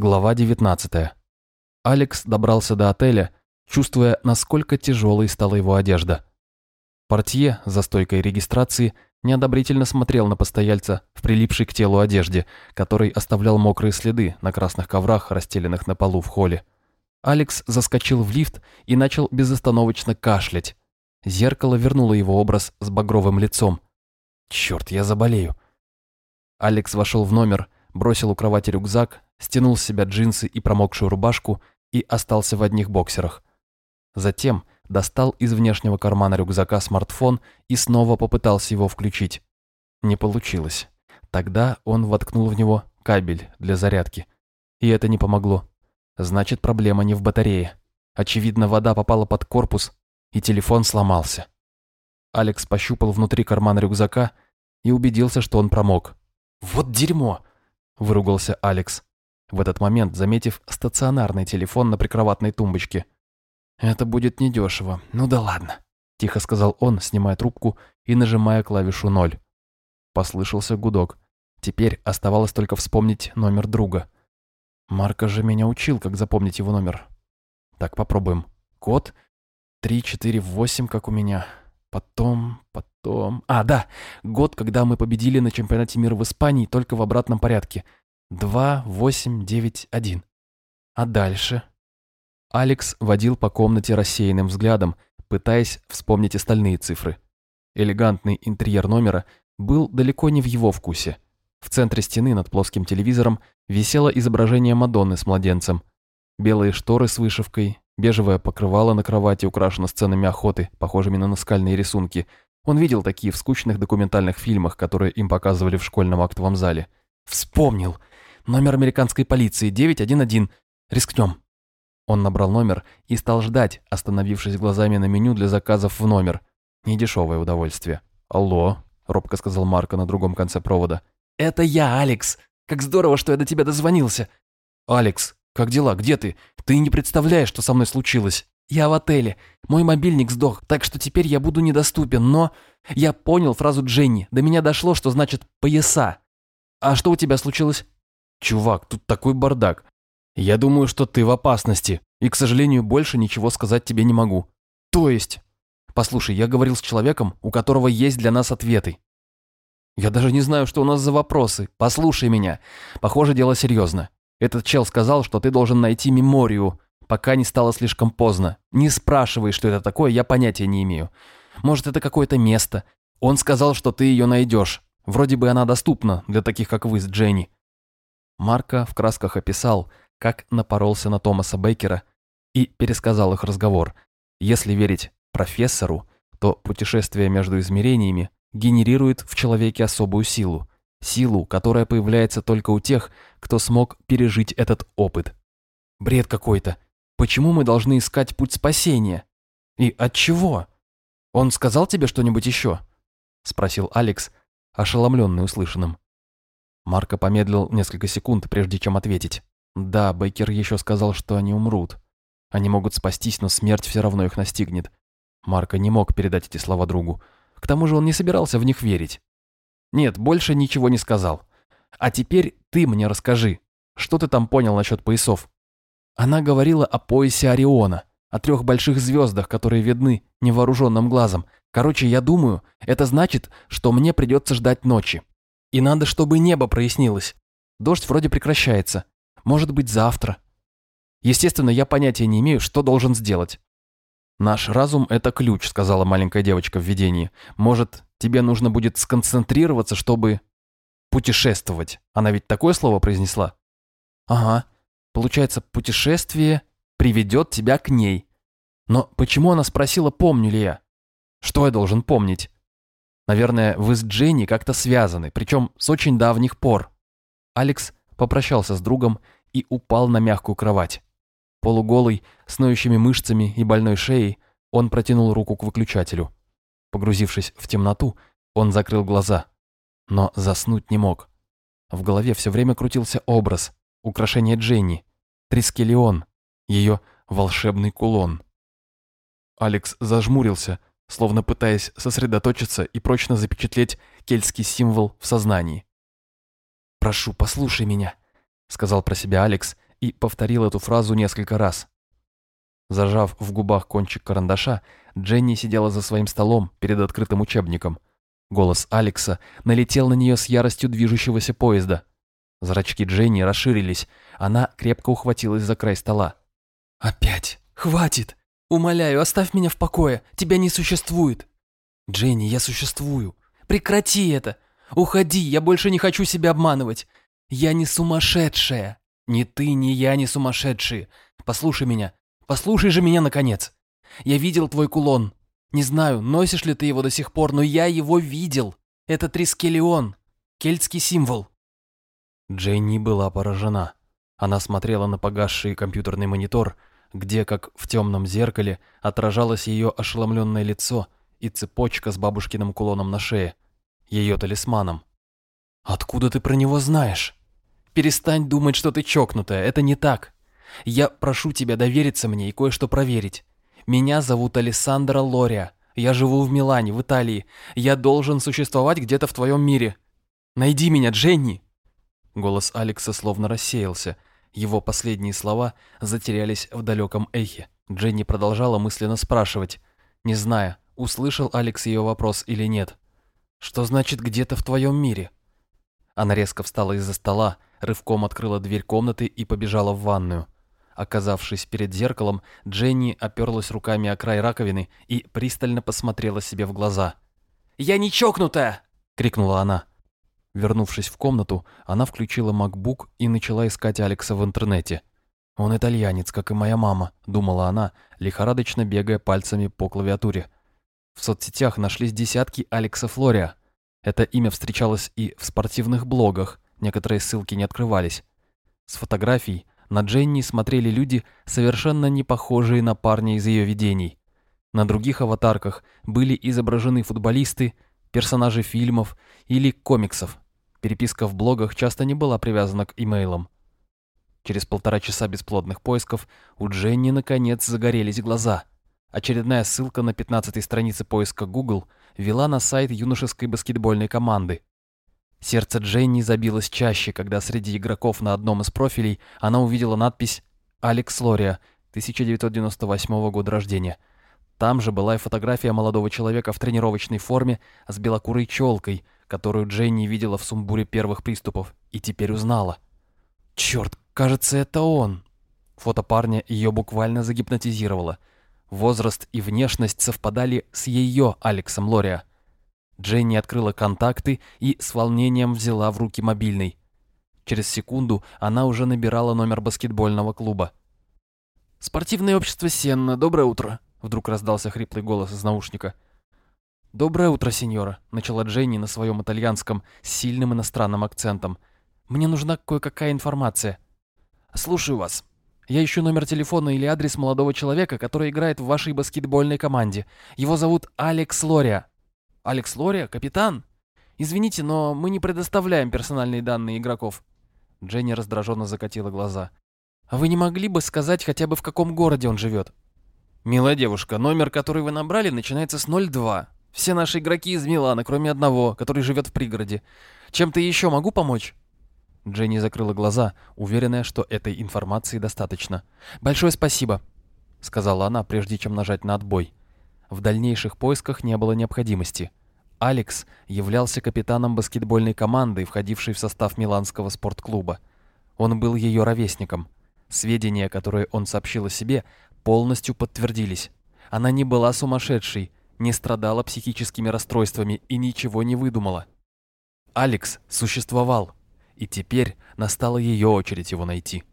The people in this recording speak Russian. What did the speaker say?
Глава 19. Алекс добрался до отеля, чувствуя, насколько тяжелой стала его одежда. Портье за стойкой регистрации неодобрительно смотрел на постояльца в прилипшей к телу одежде, который оставлял мокрые следы на красных коврах, расстеленных на полу в холле. Алекс заскочил в лифт и начал безостановочно кашлять. Зеркало вернуло его образ с багровым лицом. «Черт, я заболею!» Алекс вошел в номер, бросил у кровати рюкзак, стянул с себя джинсы и промокшую рубашку и остался в одних боксерах. Затем достал из внешнего кармана рюкзака смартфон и снова попытался его включить. Не получилось. Тогда он воткнул в него кабель для зарядки. И это не помогло. Значит, проблема не в батарее. Очевидно, вода попала под корпус, и телефон сломался. Алекс пощупал внутри кармана рюкзака и убедился, что он промок. «Вот дерьмо!» – выругался Алекс, в этот момент заметив стационарный телефон на прикроватной тумбочке. «Это будет недешево. Ну да ладно», – тихо сказал он, снимая трубку и нажимая клавишу ноль. Послышался гудок. Теперь оставалось только вспомнить номер друга. Марка же меня учил, как запомнить его номер. Так, попробуем. Код 348, как у меня. Потом, потом... А, да, год, когда мы победили на чемпионате мира в Испании, только в обратном порядке. 2, 8, 9, 1. А дальше? Алекс водил по комнате рассеянным взглядом, пытаясь вспомнить остальные цифры. Элегантный интерьер номера был далеко не в его вкусе. В центре стены над плоским телевизором висело изображение Мадонны с младенцем. Белые шторы с вышивкой, Бежевое покрывало на кровати украшено сценами охоты, похожими на наскальные рисунки. Он видел такие в скучных документальных фильмах, которые им показывали в школьном актовом зале. «Вспомнил! Номер американской полиции, 911. Рискнем!» Он набрал номер и стал ждать, остановившись глазами на меню для заказов в номер. Недешевое удовольствие. «Алло», — робко сказал Марко на другом конце провода. «Это я, Алекс! Как здорово, что я до тебя дозвонился!» «Алекс, как дела? Где ты? Ты не представляешь, что со мной случилось. Я в отеле. Мой мобильник сдох, так что теперь я буду недоступен, но... Я понял фразу Дженни. До меня дошло, что значит «пояса». А что у тебя случилось? Чувак, тут такой бардак. Я думаю, что ты в опасности, и, к сожалению, больше ничего сказать тебе не могу. То есть... Послушай, я говорил с человеком, у которого есть для нас ответы. Я даже не знаю, что у нас за вопросы. Послушай меня. Похоже, дело серьезно. Этот чел сказал, что ты должен найти меморию, пока не стало слишком поздно. Не спрашивай, что это такое, я понятия не имею. Может, это какое-то место. Он сказал, что ты ее найдешь. Вроде бы она доступна для таких, как вы с Дженни. Марко в красках описал, как напоролся на Томаса Бейкера и пересказал их разговор. Если верить профессору, то путешествие между измерениями генерирует в человеке особую силу. Силу, которая появляется только у тех, кто смог пережить этот опыт. Бред какой-то. Почему мы должны искать путь спасения? И от чего? Он сказал тебе что-нибудь еще? Спросил Алекс, ошеломленный услышанным. Марко помедлил несколько секунд, прежде чем ответить. Да, Бейкер еще сказал, что они умрут. Они могут спастись, но смерть все равно их настигнет. Марко не мог передать эти слова другу. К тому же он не собирался в них верить. Нет, больше ничего не сказал. А теперь ты мне расскажи, что ты там понял насчет поясов? Она говорила о поясе Ориона, о трех больших звездах, которые видны невооруженным глазом. Короче, я думаю, это значит, что мне придется ждать ночи. И надо, чтобы небо прояснилось. Дождь вроде прекращается. Может быть, завтра. Естественно, я понятия не имею, что должен сделать. «Наш разум – это ключ», – сказала маленькая девочка в видении. «Может, тебе нужно будет сконцентрироваться, чтобы путешествовать?» Она ведь такое слово произнесла? «Ага. Получается, путешествие приведет тебя к ней. Но почему она спросила, помню ли я? Что я должен помнить? Наверное, вы с Дженни как-то связаны, причем с очень давних пор». Алекс попрощался с другом и упал на мягкую кровать. Полуголый, с ноющими мышцами и больной шеей, он протянул руку к выключателю. Погрузившись в темноту, он закрыл глаза, но заснуть не мог. В голове все время крутился образ, украшение Дженни, Трискелион, ее волшебный кулон. Алекс зажмурился, словно пытаясь сосредоточиться и прочно запечатлеть кельтский символ в сознании. «Прошу, послушай меня», — сказал про себя Алекс и повторил эту фразу несколько раз. Зажав в губах кончик карандаша, Дженни сидела за своим столом перед открытым учебником. Голос Алекса налетел на нее с яростью движущегося поезда. Зрачки Дженни расширились, она крепко ухватилась за край стола. «Опять! Хватит! Умоляю, оставь меня в покое! Тебя не существует!» «Дженни, я существую! Прекрати это! Уходи, я больше не хочу себя обманывать! Я не сумасшедшая! Ни ты, ни я не сумасшедшие! Послушай меня! Послушай же меня, наконец! Я видел твой кулон. Не знаю, носишь ли ты его до сих пор, но я его видел. Это Трискелион, кельтский символ. Дженни была поражена. Она смотрела на погасший компьютерный монитор, где, как в темном зеркале, отражалось ее ошеломленное лицо и цепочка с бабушкиным кулоном на шее, ее талисманом. «Откуда ты про него знаешь? Перестань думать, что ты чокнутая, это не так. Я прошу тебя довериться мне и кое-что проверить. Меня зовут Алессандро Лория. Я живу в Милане, в Италии. Я должен существовать где-то в твоем мире. Найди меня, Дженни!» Голос Алекса словно рассеялся. Его последние слова затерялись в далеком эхе. Дженни продолжала мысленно спрашивать, не зная, услышал Алекс ее вопрос или нет. «Что значит где-то в твоем мире?» Она резко встала из-за стола, рывком открыла дверь комнаты и побежала в ванную. Оказавшись перед зеркалом, Дженни оперлась руками о край раковины и пристально посмотрела себе в глаза. «Я не чокнутая!» — крикнула она. Вернувшись в комнату, она включила MacBook и начала искать Алекса в интернете. «Он итальянец, как и моя мама», — думала она, лихорадочно бегая пальцами по клавиатуре. В соцсетях нашлись десятки Алекса Флория. Это имя встречалось и в спортивных блогах, некоторые ссылки не открывались. С фотографий на Дженни смотрели люди, совершенно не похожие на парня из ее видений. На других аватарках были изображены футболисты, персонажи фильмов или комиксов. Переписка в блогах часто не была привязана к имейлам. Через полтора часа бесплодных поисков у Дженни наконец загорелись глаза. Очередная ссылка на 15-й странице поиска Google вела на сайт юношеской баскетбольной команды. Сердце Дженни забилось чаще, когда среди игроков на одном из профилей она увидела надпись «Алекс Лория, 1998 года рождения». Там же была и фотография молодого человека в тренировочной форме с белокурой челкой, которую Дженни видела в сумбуре первых приступов и теперь узнала. «Черт, кажется, это он!» Фото парня ее буквально загипнотизировало. Возраст и внешность совпадали с ее Алексом Лория. Дженни открыла контакты и с волнением взяла в руки мобильный. Через секунду она уже набирала номер баскетбольного клуба. «Спортивное общество Сенна, доброе утро!» Вдруг раздался хриплый голос из наушника. «Доброе утро, сеньора», — начала Дженни на своем итальянском с сильным иностранным акцентом. «Мне нужна кое-какая информация». «Слушаю вас. Я ищу номер телефона или адрес молодого человека, который играет в вашей баскетбольной команде. Его зовут Алекс Лория». «Алекс Лория? Капитан?» «Извините, но мы не предоставляем персональные данные игроков». Дженни раздраженно закатила глаза. «А вы не могли бы сказать хотя бы в каком городе он живет?» «Милая девушка, номер, который вы набрали, начинается с 02. Все наши игроки из Милана, кроме одного, который живет в пригороде. Чем-то еще могу помочь?» Дженни закрыла глаза, уверенная, что этой информации достаточно. «Большое спасибо», — сказала она, прежде чем нажать на отбой. В дальнейших поисках не было необходимости. Алекс являлся капитаном баскетбольной команды, входившей в состав Миланского спортклуба. Он был ее ровесником. Сведения, которые он сообщил о себе, полностью подтвердились. Она не была сумасшедшей, не страдала психическими расстройствами и ничего не выдумала. Алекс существовал, и теперь настала ее очередь его найти.